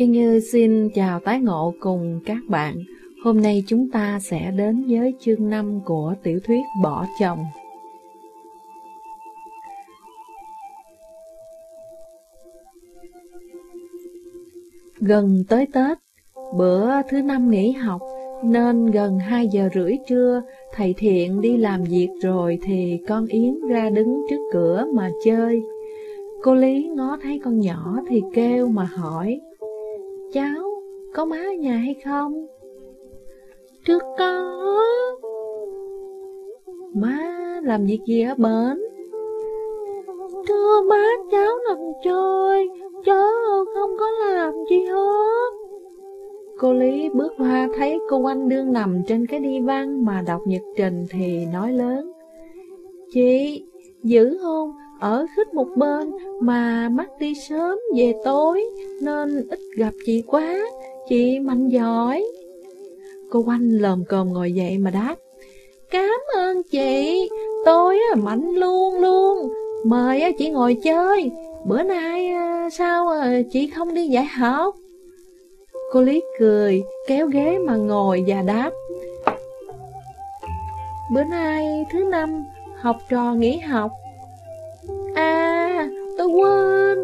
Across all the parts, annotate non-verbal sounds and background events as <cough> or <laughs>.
Thiên Như xin chào tái ngộ cùng các bạn. Hôm nay chúng ta sẽ đến với chương 5 của tiểu thuyết Bỏ chồng. Gần tới Tết, bữa thứ năm nghỉ học, nên gần 2 giờ rưỡi trưa, thầy Thiện đi làm việc rồi thì con Yến ra đứng trước cửa mà chơi. Cô Lý ngó thấy con nhỏ thì kêu mà hỏi, Cháu, có má ở nhà hay không? Trước có. Má làm việc gì ở bến? Thưa má, cháu nằm chơi, cháu không có làm gì hết. Cô Lý bước qua thấy cô anh đương nằm trên cái đi văn mà đọc nhật trình thì nói lớn. Chị, giữ hôn, ở khích một bên mà mắt đi sớm về tối nên ít gặp chị quá, chị mạnh giỏi. Cô anh lồm cồm ngồi dậy mà đáp, Cám ơn chị, tôi mạnh luôn luôn, mời chị ngồi chơi, bữa nay à, sao à, chị không đi dạy học? Cô Lý cười, kéo ghế mà ngồi và đáp, Bữa nay thứ năm, học trò nghỉ học, À, tôi quên,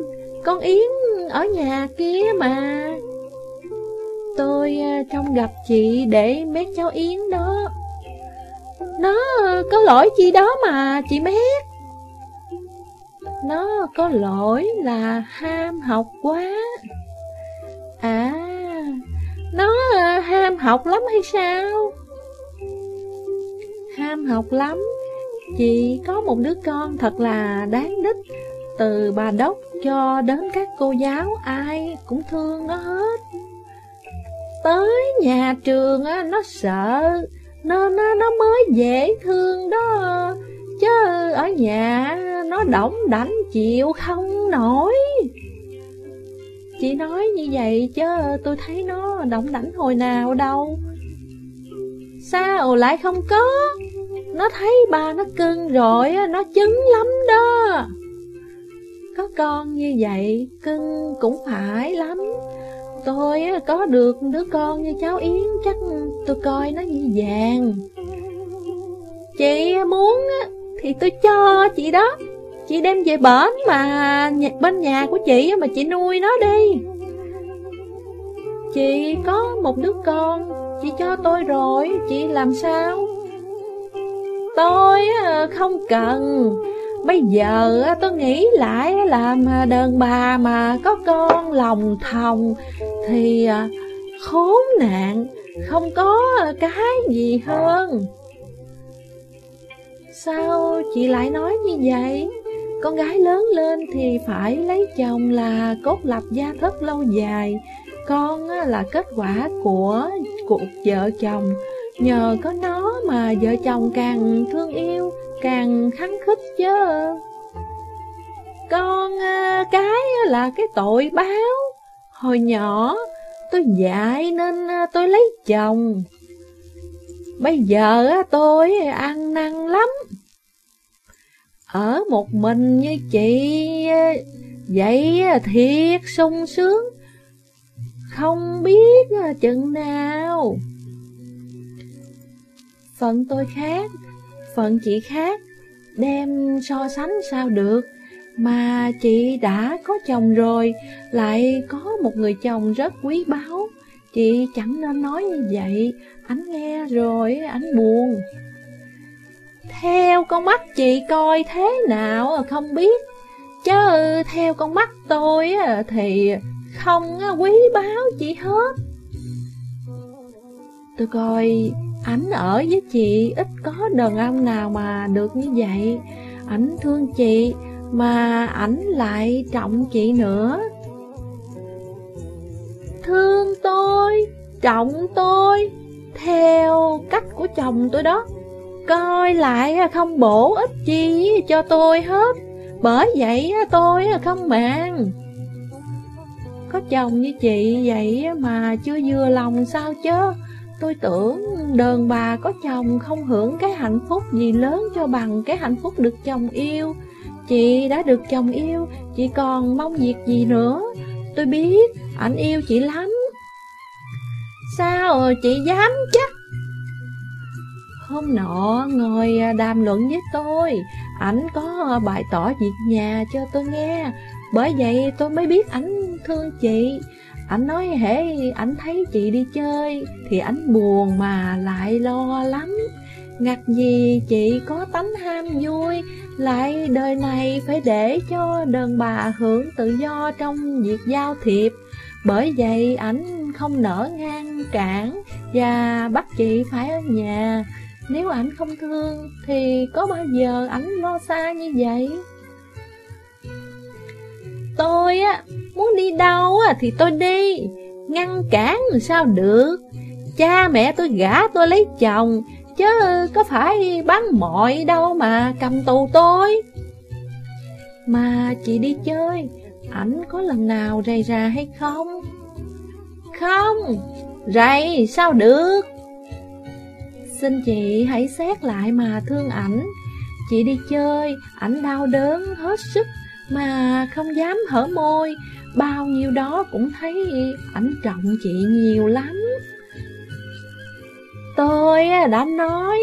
con Yến ở nhà kia mà. Tôi à, trông gặp chị để mét cháu Yến đó. Nó có lỗi chi đó mà chị mét. Nó có lỗi là ham học quá. À, nó à, ham học lắm hay sao? Ham học lắm Chị có một đứa con thật là đáng đích Từ bà đốc cho đến các cô giáo, Ai cũng thương nó hết. Tới nhà trường nó sợ, Nên nó mới dễ thương đó. Chứ ở nhà, nó đỏng đảnh chịu không nổi. Chị nói như vậy chứ tôi thấy nó động đảnh hồi nào đâu. Sao lại không có? Nó thấy ba nó cưng rồi, nó chứng lắm đó. Có con như vậy, cưng cũng phải lắm. Tôi có được đứa con như cháu Yến, chắc tôi coi nó như vàng. Chị muốn thì tôi cho chị đó. Chị đem về bển mà bên nhà của chị mà chị nuôi nó đi. Chị có một đứa con, chị cho tôi rồi, chị làm sao? Tôi à, không cần. Bây giờ à, tôi nghĩ lại làm à, đàn bà mà có con lòng thòng Thì khốn nạn, Không có cái gì hơn. Sao chị lại nói như vậy? Con gái lớn lên thì phải lấy chồng là cốt lập gia thất lâu dài. Con là kết quả của cuộc vợ chồng. Nhờ có nó mà vợ chồng càng thương yêu, càng khắng khích chứ. Con à, cái là cái tội báo. Hồi nhỏ tôi dạy nên à, tôi lấy chồng. Bây giờ à, tôi ăn năn lắm. Ở một mình như chị Vậy thiệt sung sướng Không biết chừng nào Phận tôi khác, phận chị khác, đem so sánh sao được. Mà chị đã có chồng rồi, lại có một người chồng rất quý báu. Chị chẳng nên nói như vậy, anh nghe rồi, anh buồn. Theo con mắt chị coi thế nào à, không biết, chứ theo con mắt tôi à, thì không quý báu chị hết. Tôi coi Ảnh ở với chị ít có đàn ông nào mà được như vậy. Ảnh thương chị mà ảnh lại trọng chị nữa. Thương tôi, trọng tôi Theo cách của chồng tôi đó. Coi lại không bổ ích chi cho tôi hết. Bởi vậy tôi không màng. Có chồng như chị vậy mà chưa vừa lòng sao chứ Tôi tưởng đơn bà có chồng không hưởng cái hạnh phúc gì lớn cho bằng cái hạnh phúc được chồng yêu. Chị đã được chồng yêu, chị còn mong việc gì nữa? tôi biết, anh yêu chị lắm. Sao chị dám chắc? Hôm nọ ngồi đàm luận với tôi, ảnh có bày tỏ việc nhà cho tôi nghe, bởi vậy tôi mới biết ảnh thương chị. Anh nói hễ anh thấy chị đi chơi thì anh buồn mà lại lo lắm. Ngặt gì chị có tánh ham vui, lại đời này phải để cho đàn bà hưởng tự do trong việc giao thiệp. Bởi vậy ảnh không nỡ ngăn cản và bắt chị phải ở nhà. Nếu ảnh không thương thì có bao giờ ảnh lo xa như vậy? Tôi á, muốn đi đâu á thì tôi đi, ngăn cản làm sao được. Cha mẹ tôi gả tôi lấy chồng, chứ có phải bán mọi đâu mà cầm tù tôi. Mà chị đi chơi, ảnh có lần nào rầy ra hay không? Không, rầy sao được? Xin chị hãy xét lại mà thương ảnh. Chị đi chơi, ảnh đau đớn hết sức mà không dám hở môi, bao nhiêu đó cũng thấy ảnh trọng chị nhiều lắm. Tôi đã nói,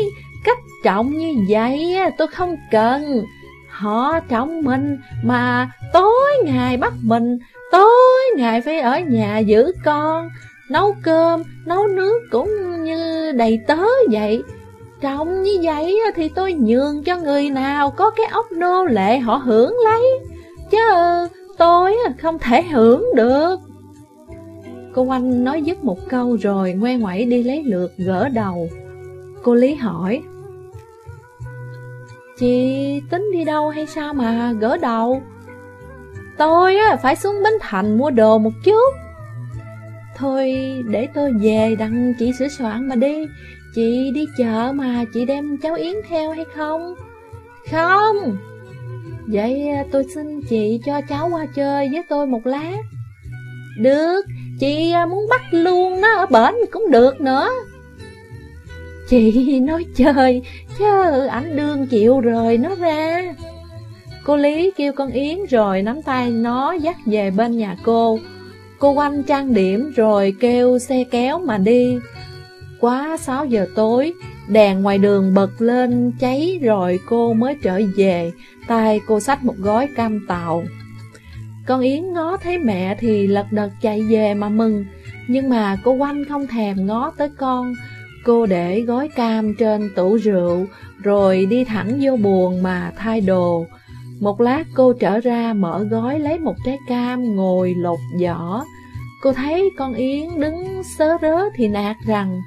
cách trọng như vậy tôi không cần. Họ trọng mình mà tối ngày bắt mình, tối ngày phải ở nhà giữ con, nấu cơm, nấu nước cũng như đầy tớ vậy. Trọng như vậy thì tôi nhường cho người nào có cái ốc nô lệ họ hưởng lấy. Chứ, tôi không thể hưởng được. Cô anh nói dứt một câu rồi ngoe ngoẩy đi lấy lượt gỡ đầu. Cô Lý hỏi, Chị tính đi đâu hay sao mà gỡ đầu? Tôi phải xuống Bến Thành mua đồ một chút. Thôi để tôi về đặng chị sửa soạn mà đi. Chị đi chợ mà chị đem cháu Yến theo hay không? Không. Vậy à, tôi xin chị cho cháu qua chơi với tôi một lát Được, chị à, muốn bắt luôn nó ở bển cũng được nữa. Chị <laughs> nói chơi, chứ ảnh đương chịu rời nó ra. Cô Lý kêu con Yến rồi nắm tay nó dắt về bên nhà cô. Cô quanh trang điểm rồi kêu xe kéo mà đi. Quá 6 giờ tối, đèn ngoài đường bật lên cháy rồi cô mới trở về tay cô xách một gói cam tàu. Con Yến ngó thấy mẹ thì lật đật chạy về mà mừng, nhưng mà cô quanh không thèm ngó tới con. Cô để gói cam trên tủ rượu, rồi đi thẳng vô buồn mà thay đồ. Một lát cô trở ra mở gói lấy một trái cam ngồi lột vỏ. Cô thấy con Yến đứng sớ rớ thì nạt rằng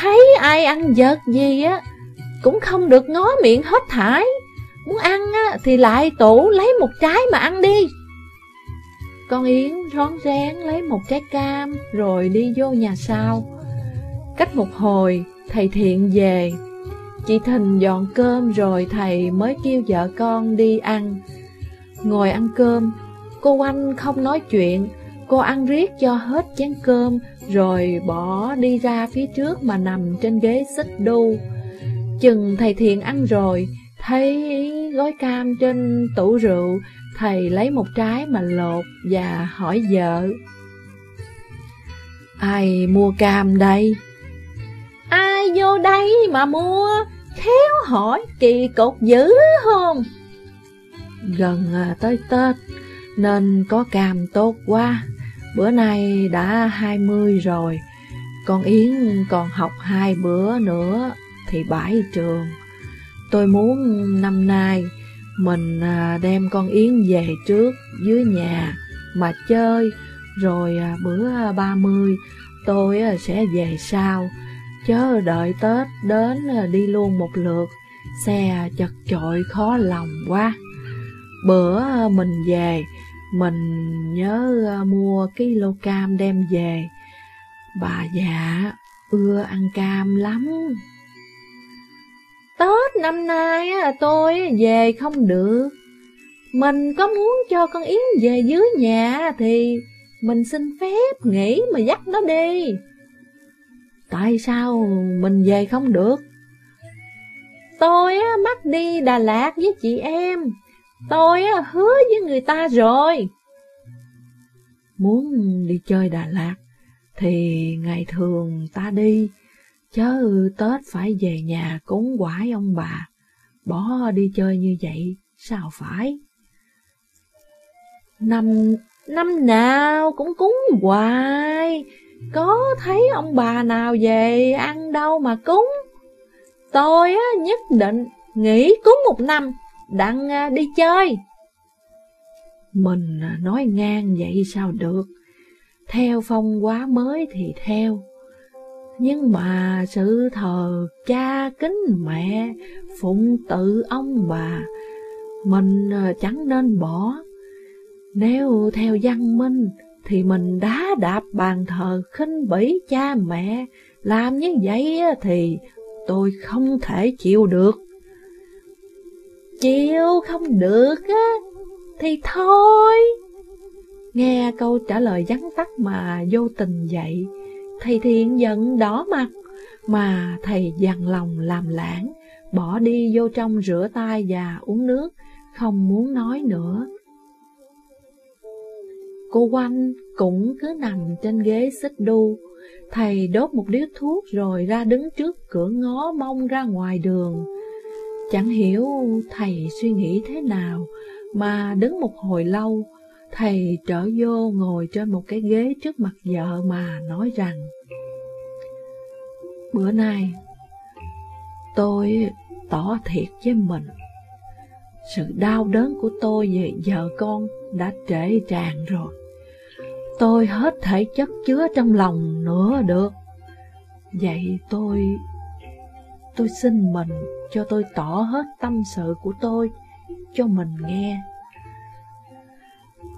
Thấy ai ăn vật gì á Cũng không được ngó miệng hết thải. Muốn ăn á, thì lại tủ lấy một trái mà ăn đi. Con Yến rón rén lấy một trái cam Rồi đi vô nhà sau. Cách một hồi Thầy Thiện về. Chị Thình dọn cơm rồi thầy mới kêu vợ con đi ăn. Ngồi ăn cơm Cô Oanh không nói chuyện Cô ăn riết cho hết chén cơm Rồi bỏ đi ra phía trước mà nằm trên ghế xích đu Chừng thầy Thiện ăn rồi Thấy gói cam trên tủ rượu, thầy lấy một trái mà lột và hỏi vợ. Ai mua cam đây? Ai vô đây mà mua? Khéo hỏi kỳ cục dữ không? Gần à, tới Tết nên có cam tốt quá. Bữa nay đã hai mươi rồi, con Yến còn học hai bữa nữa thì bãi trường. Tôi muốn năm nay mình à, đem con Yến về trước dưới nhà mà chơi, rồi à, bữa 30 tôi à, sẽ về sau, chớ đợi Tết đến đi luôn một lượt, xe chật chội khó lòng quá. Bữa mình về, mình nhớ ờ, mua cái lô cam đem về. Bà già ưa ăn cam lắm. Tết năm nay tôi về không được. Mình có muốn cho con Yến về dưới nhà thì mình xin phép nghỉ mà dắt nó đi. Tại sao mình về không được? Tôi bắt đi Đà Lạt với chị em. Tôi hứa với người ta rồi. Muốn đi chơi Đà Lạt thì ngày thường ta đi, chớ Tết phải về nhà cúng quải ông bà, bỏ đi chơi như vậy sao phải? Năm năm nào cũng cúng hoài, có thấy ông bà nào về ăn đâu mà cúng. Tôi á, nhất định nghỉ cúng một năm, đặng à, đi chơi. Mình à, nói ngang vậy sao được, theo phong quá mới thì theo. Nhưng mà sự thờ cha kính mẹ, phụng tự ông bà, mình à, chẳng nên bỏ. Nếu theo văn minh, thì mình đá đạp bàn thờ khinh bỉ cha mẹ, làm như vậy thì tôi không thể chịu được. Chịu không được á, thì thôi. Nghe câu trả lời vắn tắt mà vô tình vậy, thầy thiện giận đỏ mặt, mà thầy dằn lòng làm lãng, bỏ đi vô trong rửa tay và uống nước, không muốn nói nữa. Cô quanh cũng cứ nằm trên ghế xích đu. Thầy đốt một điếu thuốc rồi ra đứng trước cửa ngó mong ra ngoài đường. Chẳng hiểu thầy suy nghĩ thế nào mà đứng một hồi lâu, thầy trở vô ngồi trên một cái ghế trước mặt vợ mà nói rằng Bữa nay tôi tỏ thiệt với mình Sự đau đớn của tôi về vợ con đã trễ tràn rồi tôi hết thể chất chứa trong lòng nữa được. Vậy tôi... Tôi xin mình cho tôi tỏ hết tâm sự của tôi cho mình nghe.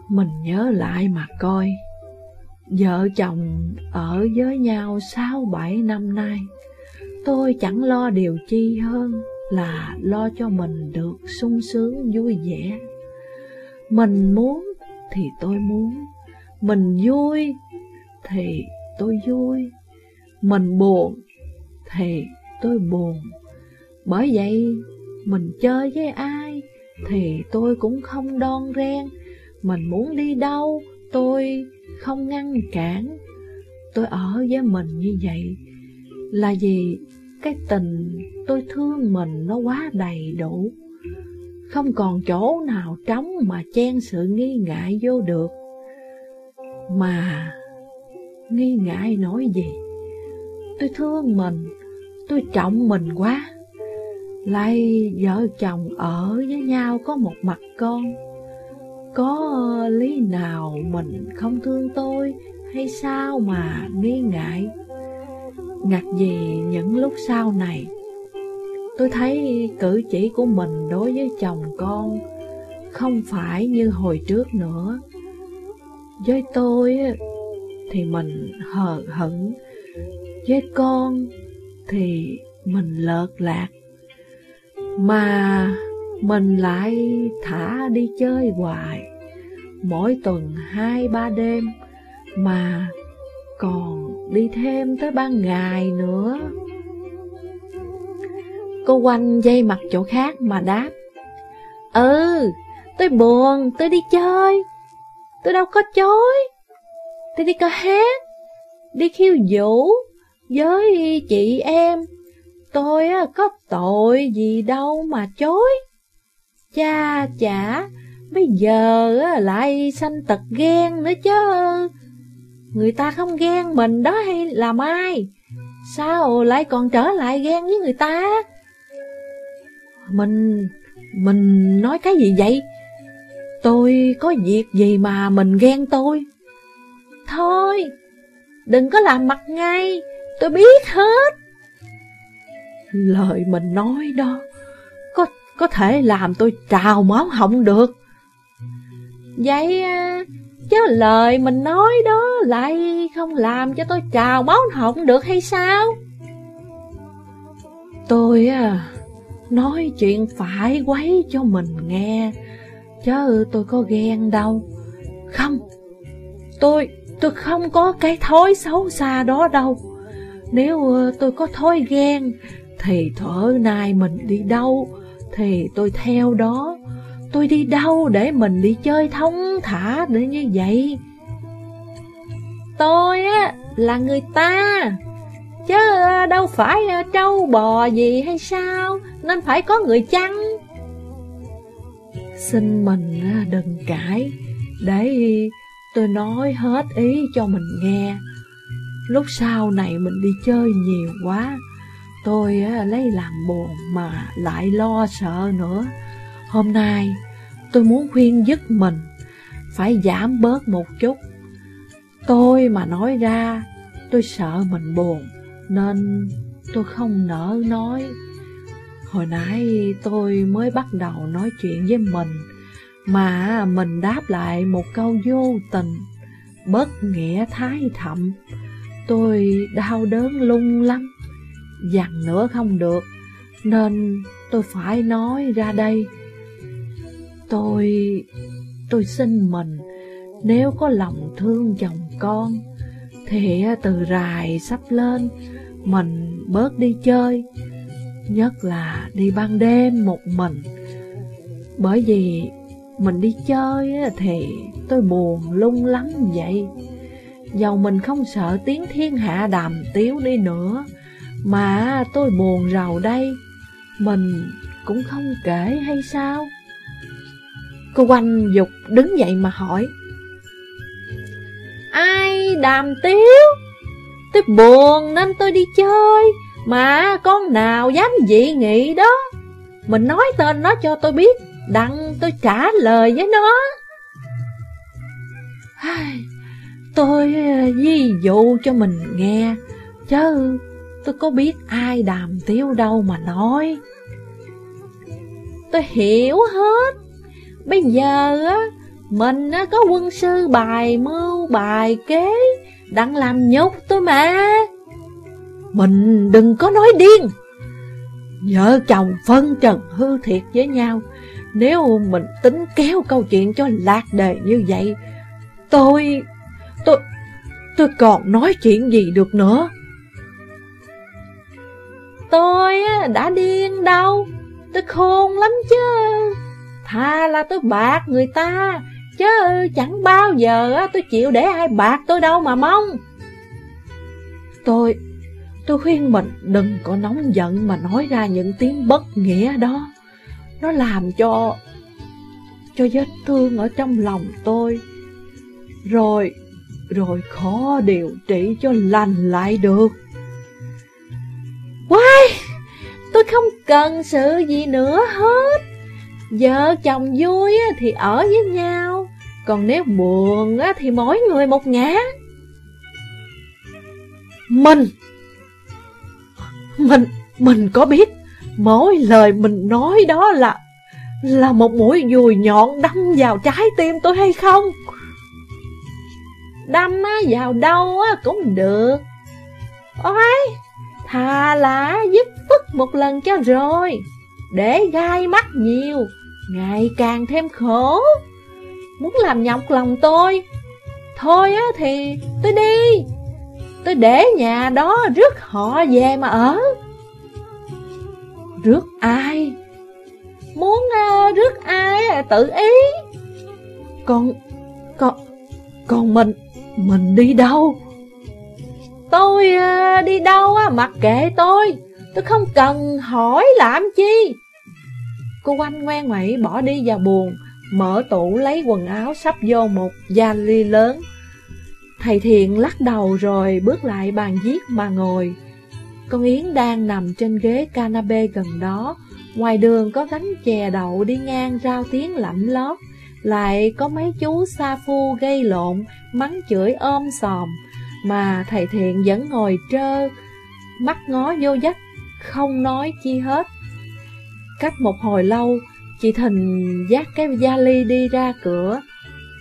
Mình nhớ lại mà coi, vợ chồng ở với nhau sáu bảy năm nay, tôi chẳng lo điều chi hơn là lo cho mình được sung sướng vui vẻ. Mình muốn thì tôi muốn, mình vui thì tôi vui, mình buồn thì tôi buồn. Bởi vậy, mình chơi với ai thì tôi cũng không đon ren, mình muốn đi đâu tôi không ngăn cản. Tôi ở với mình như vậy là vì cái tình tôi thương mình nó quá đầy đủ. Không còn chỗ nào trống mà chen sự nghi ngại vô được. Mà nghi ngại nói gì Tôi thương mình Tôi trọng mình quá. Lại vợ chồng ở với nhau có một mặt con. Có lý nào mình không thương tôi Hay sao mà nghi ngại? Ngặt gì những lúc sau này Tôi thấy cử chỉ của mình đối với chồng con Không phải như hồi trước nữa. Với tôi thì mình hờ hững, với con thì mình lợt lạc. Mà mình lại thả đi chơi hoài, mỗi tuần hai ba đêm, mà còn đi thêm tới ban ngày nữa. Cô quanh dây mặt chỗ khác mà đáp, Ừ, tôi buồn, tôi đi chơi. Tôi đâu có chối. Tôi đi ca hát, đi khiêu vũ với chị em. Tôi có tội gì đâu mà chối. Cha chả, bây giờ lại sanh tật ghen nữa chứ. Người ta không ghen mình đó hay là mai Sao lại còn trở lại ghen với người ta? Mình, mình nói cái gì vậy? Tôi có việc gì mà mình ghen tôi? Thôi, đừng có làm mặt ngay, tôi biết hết. Lời mình nói đó, có có thể làm tôi trào máu họng được. Vậy à, chứ lời mình nói đó lại không làm cho tôi trào máu họng được hay sao? Tôi à, nói chuyện phải quấy cho mình nghe, Chứ tôi có ghen đâu Không Tôi tôi không có cái thói xấu xa đó đâu nếu ờ, tôi có thói ghen Thì thở nay mình đi đâu? Thì tôi theo đó. Tôi đi đâu để mình đi chơi thông thả để như vậy? Tôi á là người ta, chứ ờ, đâu phải ờ, trâu bò gì hay sao, nên phải có người chăn. Xin mình đừng cãi, để tôi nói hết ý cho mình nghe. Lúc sau này mình đi chơi nhiều quá, tôi lấy làm buồn mà lại lo sợ nữa. Hôm nay tôi muốn khuyên dứt mình, phải giảm bớt một chút. Tôi mà nói ra, tôi sợ mình buồn, nên tôi không nỡ nói. Hồi nãy tôi mới bắt đầu nói chuyện với mình, mà mình đáp lại một câu vô tình, bất nghĩa thái thậm. Tôi đau đớn lung lắm, dằn nữa không được, nên tôi phải nói ra đây. Tôi... tôi xin mình, nếu có lòng thương chồng con, thì từ rài sắp lên, mình bớt đi chơi, nhất là đi ban đêm một mình. Bởi vì mình đi chơi thì tôi buồn lung lắm vậy. Dầu mình không sợ tiếng thiên hạ đàm tiếu đi nữa, mà tôi buồn rầu đây, mình cũng không kể hay sao? Cô quanh dục đứng dậy mà hỏi Ai đàm tiếu? Tôi buồn nên tôi đi chơi Mà con nào dám dị nghị đó Mình nói tên nó cho tôi biết Đặng tôi trả lời với nó Tôi ờ, ví dụ cho mình nghe. Chứ tôi có biết ai đàm tiếu đâu mà nói. Tôi hiểu hết. Bây giờ á, Mình á, có quân sư bài mưu, bài kế, đang làm nhục tôi mà. Mình đừng có nói điên. Vợ chồng phân trần hư thiệt với nhau. Nếu mình tính kéo câu chuyện cho lạc đề như vậy, Tôi tôi... tôi còn nói chuyện gì được nữa? Tôi đã điên đâu. Tôi khôn lắm chứ. Thà là tôi bạc người ta Chứ chẳng bao giờ tôi chịu để ai bạc tôi đâu mà mong. Tôi, tôi khuyên mình đừng có nóng giận mà nói ra những tiếng bất nghĩa đó. Nó làm cho, cho vết thương ở trong lòng tôi. Rồi, rồi khó điều trị cho lành lại được. Quay, tôi không cần sự gì nữa hết. Vợ chồng vui thì ở với nhau. Còn nếu buồn thì mỗi người một ngã. Mình! Mình Mình có biết Mỗi lời mình nói đó là Là một mũi dùi nhọn đâm vào trái tim tôi hay không Đâm vào đâu cũng được. Ôi Thà là giúp phức một lần cho rồi Để gai mắt nhiều ngày càng thêm khổ. Muốn làm nhọc lòng tôi Thôi á thì tôi đi Tôi để nhà đó rước họ về mà ở. Rước ai? Muốn uh, rước ai tự ý. Còn, còn, còn mình, mình đi đâu? Tôi à, đi đâu á, mặc kệ tôi Tôi không cần hỏi làm chi Cô quanh ngoe ngoãy bỏ đi vào buồn, mở tủ lấy quần áo sắp vô một ly lớn. Thầy Thiện lắc đầu rồi bước lại bàn viết mà ngồi. Con Yến đang nằm trên ghế canape gần đó, ngoài đường có gánh chè đậu đi ngang rao tiếng lạnh lót, lại có mấy chú sa phu gây lộn, mắng chửi ôm sòm, mà thầy Thiện vẫn ngồi trơ, mắt ngó vô dách, không nói chi hết. Cách một hồi lâu, chị Thình dắt cái vali đi ra cửa.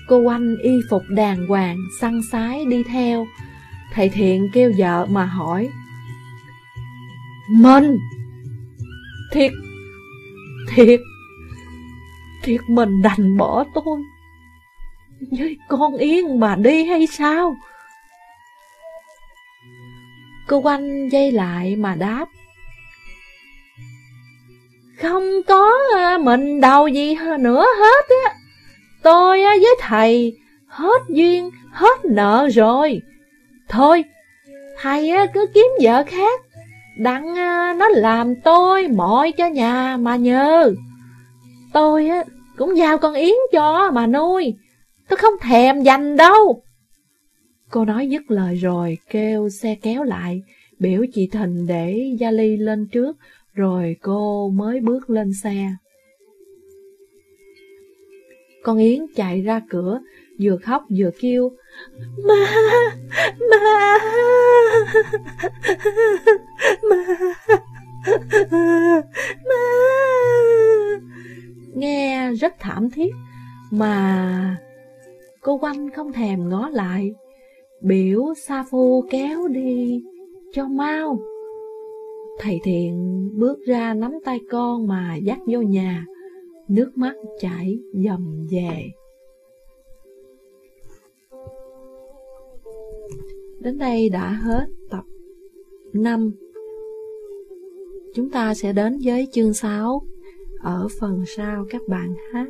Cô anh y phục đàng hoàng, săn sái đi theo. Thầy Thiện kêu vợ mà hỏi. Mình! Thiệt! Thiệt! Thiệt mình đành bỏ tôi. Với con Yên mà đi hay sao? Cô anh dây lại mà đáp. Không có à, mình đầu gì nữa hết á. Tôi à, với thầy hết duyên, hết nợ rồi. Thôi, thầy à, cứ kiếm vợ khác, đặng nó làm tôi mọi cho nhà mà nhờ. Tôi á cũng giao con Yến cho mà nuôi, tôi không thèm dành đâu. Cô nói dứt lời rồi, kêu xe kéo lại, biểu chị Thình để Gia Ly lên trước, rồi cô mới bước lên xe. Con Yến chạy ra cửa, vừa khóc vừa kêu, Ma, ma, ma, rất thảm thiết, mà cô quanh không thèm ngó lại, biểu Sa Phu kéo đi cho mau. Thầy Thiện bước ra nắm tay con mà dắt vô nhà, nước mắt chảy dầm về. Đến đây đã hết tập 5. Chúng ta sẽ đến với chương 6 ở phần sau các bạn hát.